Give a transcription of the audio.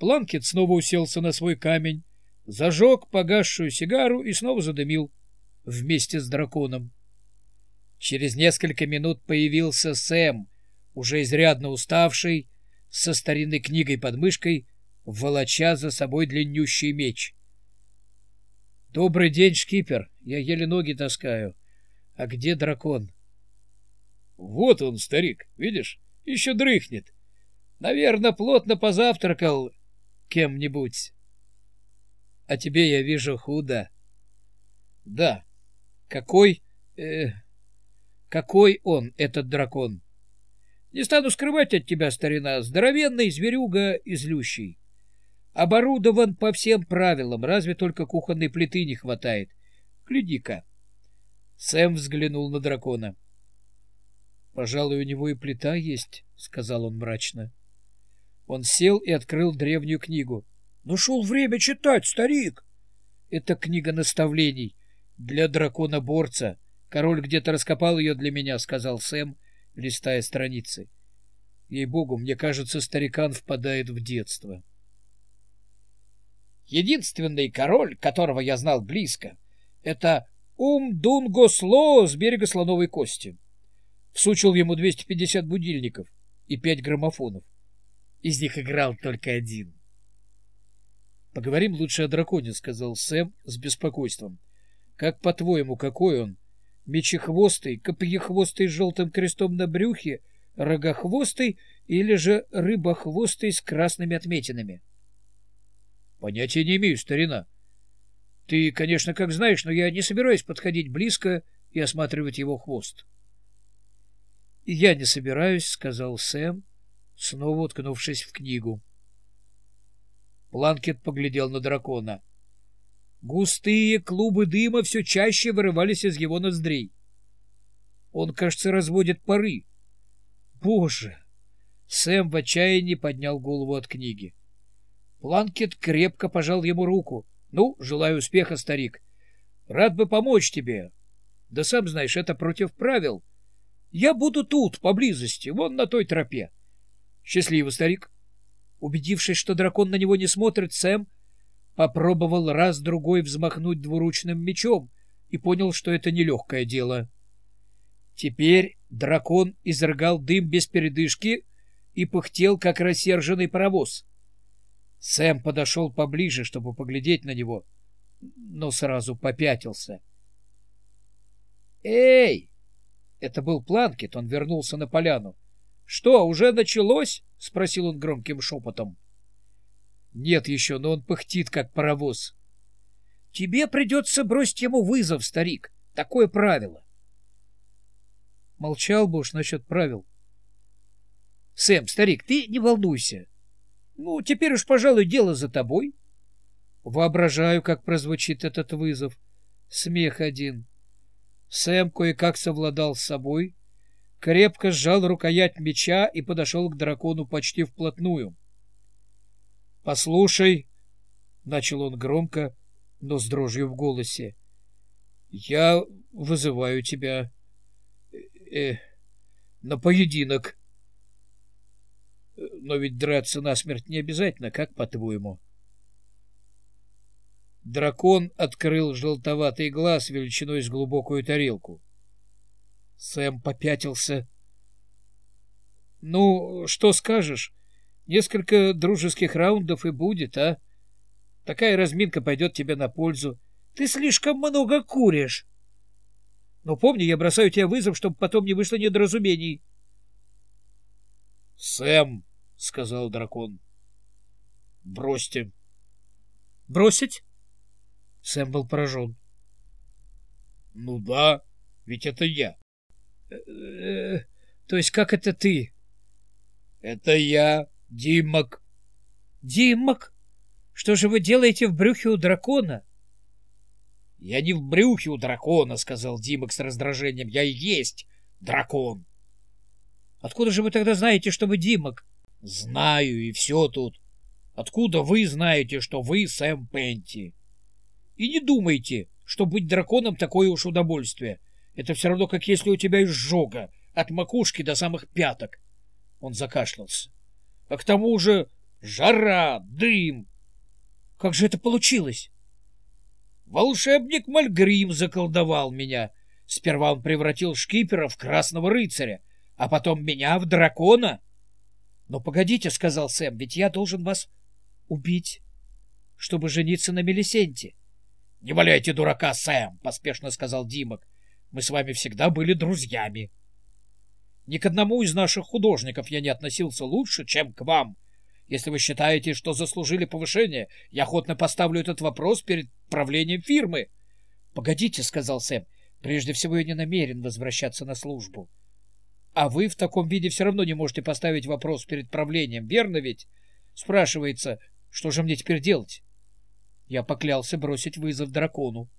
Планкет снова уселся на свой камень, зажег погасшую сигару и снова задымил вместе с драконом. Через несколько минут появился Сэм, уже изрядно уставший, со старинной книгой под мышкой, волоча за собой длиннющий меч. — Добрый день, шкипер. Я еле ноги таскаю. А где дракон? — Вот он, старик, видишь, еще дрыхнет. Наверное, плотно позавтракал кем-нибудь. — А тебе, я вижу, худо. — Да. — Какой... Э, какой он, этот дракон? — Не стану скрывать от тебя, старина, здоровенный зверюга и злющий. Оборудован по всем правилам, разве только кухонной плиты не хватает. Гляди-ка. Сэм взглянул на дракона. — Пожалуй, у него и плита есть, — сказал он мрачно. Он сел и открыл древнюю книгу. — Нашел время читать, старик! Это книга наставлений для дракона-борца. Король где-то раскопал ее для меня, — сказал Сэм, листая страницы. Ей-богу, мне кажется, старикан впадает в детство. — Единственный король, которого я знал близко, это Ум-Дунго-Сло с берега Слоновой Кости. Всучил ему 250 будильников и 5 граммофонов. Из них играл только один. — Поговорим лучше о драконе, — сказал Сэм с беспокойством. — Как, по-твоему, какой он? Мечехвостый, копьехвостый с желтым крестом на брюхе, рогохвостый или же рыбохвостый с красными отметинами? — Понятия не имею, старина. Ты, конечно, как знаешь, но я не собираюсь подходить близко и осматривать его хвост. — Я не собираюсь, — сказал Сэм, снова уткнувшись в книгу. Планкет поглядел на дракона. Густые клубы дыма все чаще вырывались из его ноздрей. Он, кажется, разводит пары. Боже! Сэм в отчаянии поднял голову от книги. Планкет крепко пожал ему руку. — Ну, желаю успеха, старик. Рад бы помочь тебе. Да сам знаешь, это против правил. Я буду тут, поблизости, вон на той тропе. Счастливо, старик. Убедившись, что дракон на него не смотрит, Сэм попробовал раз-другой взмахнуть двуручным мечом и понял, что это нелегкое дело. Теперь дракон изрыгал дым без передышки и пыхтел, как рассерженный паровоз. Сэм подошел поближе, чтобы поглядеть на него, но сразу попятился. «Эй!» Это был Планкет, он вернулся на поляну. «Что, уже началось?» — спросил он громким шепотом. «Нет еще, но он пыхтит, как паровоз». «Тебе придется бросить ему вызов, старик. Такое правило». Молчал бы уж насчет правил. «Сэм, старик, ты не волнуйся. Ну, теперь уж, пожалуй, дело за тобой. Воображаю, как прозвучит этот вызов. Смех один. Сэм кое-как совладал с собой, крепко сжал рукоять меча и подошел к дракону почти вплотную. — Послушай, — начал он громко, но с дрожью в голосе, — я вызываю тебя э, на поединок. Но ведь драться насмерть не обязательно, как по-твоему? Дракон открыл желтоватый глаз величиной с глубокую тарелку. Сэм попятился. — Ну, что скажешь? Несколько дружеских раундов и будет, а? Такая разминка пойдет тебе на пользу. Ты слишком много куришь. Но помни, я бросаю тебе вызов, чтобы потом не вышло недоразумений. — Сэм! — сказал дракон. — Бросьте. — Бросить? Сэм был поражен. — Ну да, ведь это я. То есть как это ты? — Это я, Димок. — Димок? Что же вы делаете в брюхе у дракона? — Я не в брюхе у дракона, — сказал Димок с раздражением. — Я и есть дракон. — Откуда же вы тогда знаете, что вы Димок? Знаю, и все тут. Откуда вы знаете, что вы Сэм Пенти? И не думайте, что быть драконом такое уж удовольствие. Это все равно, как если у тебя изжога от макушки до самых пяток. Он закашлялся. А к тому же Жара, дым. Как же это получилось? Волшебник Мальгрим заколдовал меня. Сперва он превратил шкипера в красного рыцаря, а потом меня в дракона. — Но погодите, — сказал Сэм, — ведь я должен вас убить, чтобы жениться на Мелисенте. — Не валяйте дурака, Сэм, — поспешно сказал Димок. — Мы с вами всегда были друзьями. Ни к одному из наших художников я не относился лучше, чем к вам. Если вы считаете, что заслужили повышение, я охотно поставлю этот вопрос перед правлением фирмы. — Погодите, — сказал Сэм, — прежде всего я не намерен возвращаться на службу. А вы в таком виде все равно не можете поставить вопрос перед правлением, верно ведь? Спрашивается, что же мне теперь делать? Я поклялся бросить вызов дракону.